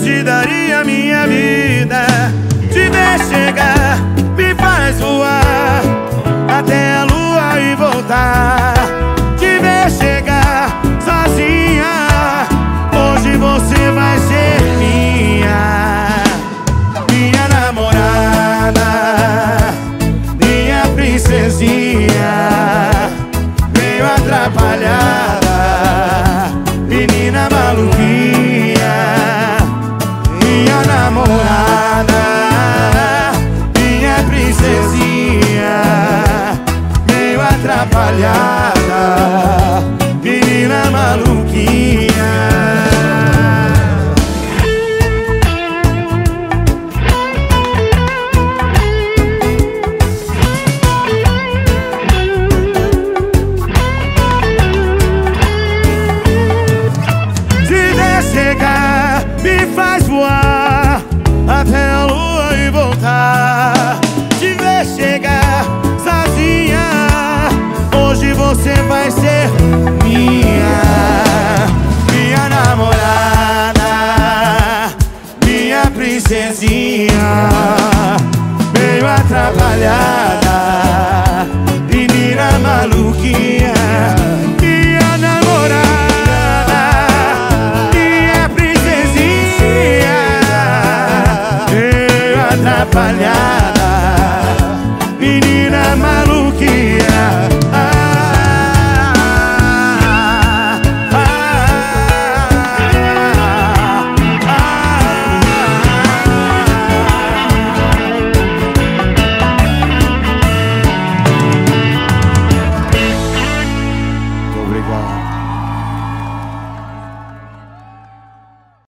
te daria minha vida. Te ver chegar, me faz voar Até a lua e voltar. Te ver chegar sozinha Hoje você vai ser minha. Minha namorada minha princesinha. Meio atrapalhada atrapalhada Menina maluquinha até a lua e voltar. Te ver chegar hoje você vai ser minha, minha namorada, minha princesinha, meio atrapalhada, menina maluquinha. Minha namorada, minha princesinha, meio atrapalhada, menina maluquinha.